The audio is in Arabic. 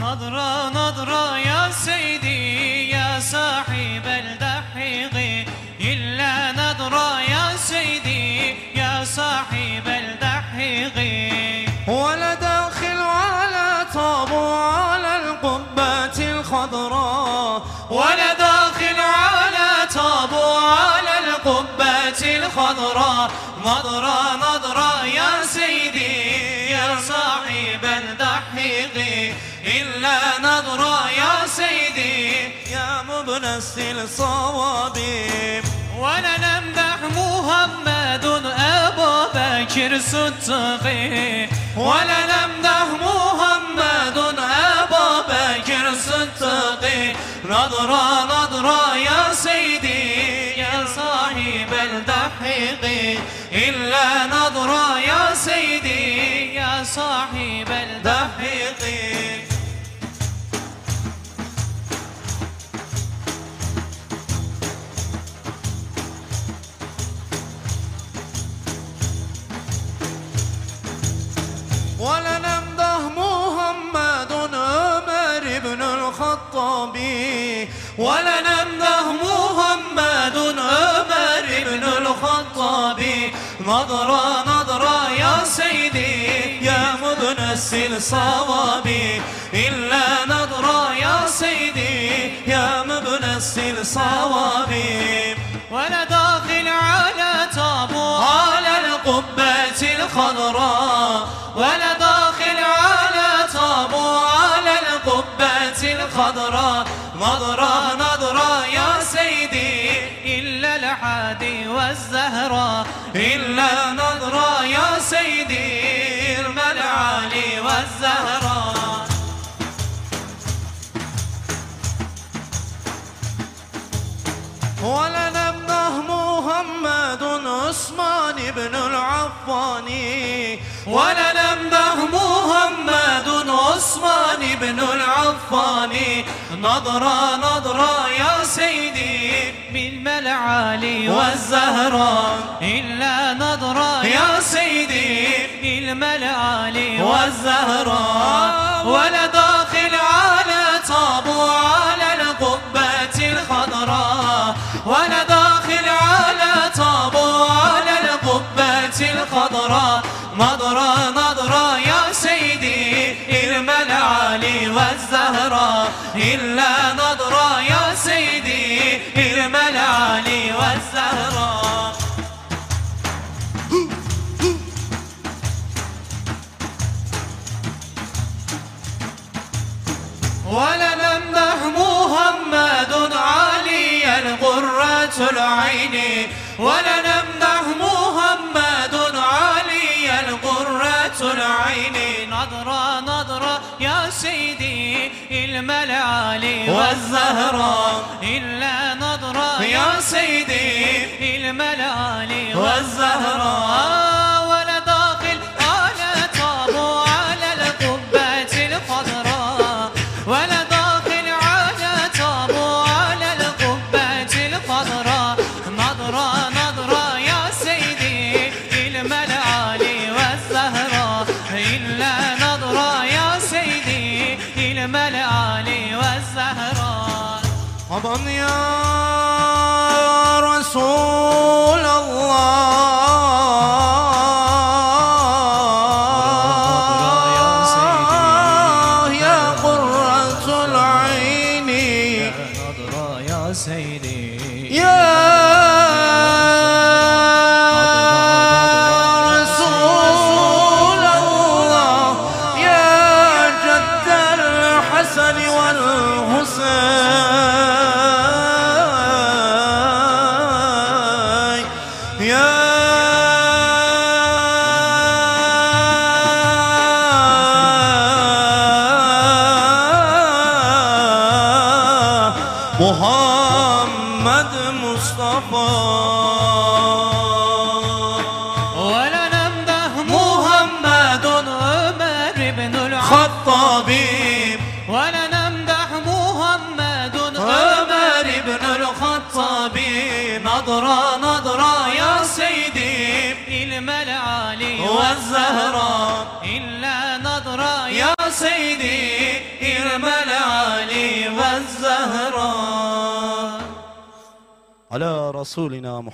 نظرة نظرة يا سيدي يا صاحب الدحيق. إلا نظرة يا سيدي يا صاحب الدحيق. ولا داخل على طابو على القبة الخضراء. ولا داخل على طابو على القبة الخضراء. نظرة نظرة يا سيدي صاحب الدحيق إلا نظرة يا سيدي. يا مبنى الصوابي ولنمدح محمد أبا بكر صدقي ولنمدح محمد أبا بكر صدقي نظرة نظرة يا سيدي. يا صاحب الدحيق إلا نظرة يا سيدي. يا صاحب ولنمده محمد عمر بن الخطاب. ولنمده محمد عمر بن الخطاب. نظرة نظرة سيدي يا مبنى الصواب إلا نظرة يا سيدي يا مبنى الصواب ولا داخل على طابو على القبة الخضراء. ولا داخل على طابو على القبة الخضراء. نظرة نظرة يا سيدي إلا الحادي والزهراء. إلا العالي والزهراء ولنمده محمد عثمان بن العفاني ولنمده محمد عثمان بن العفان. نظرة نظرة يا سيدي بالملعالي والزهراء إلا نظرة يا سيدي بالملعالي والزهراء ولا داخل على طابو على القبة الخضراء ولا داخل على طابو على القبة الخضراء نظرة نظرة يا سيدي إرمى العالي والزهراء إلا نظرة يا سيدي إرمى العالي والزهراء العين ولنمدح محمد علي القرة العين. نظرة نظرة يا سيدي الملعالي والزهراء إلا نظرة يا سيدي الملعالي والزهراء طبعا يا رسول الله. يا قرة العين. نظرة يا سيدي. يا يا محمد مصطفى. ولنمده محمد عمر بن العاص خطابي ولنمدح محمد عمر بن الخطاب. يا سيدي الملعالي والزهراء إلا نظرة يا سيدي جمال علي والزهراء على رسولنا محمد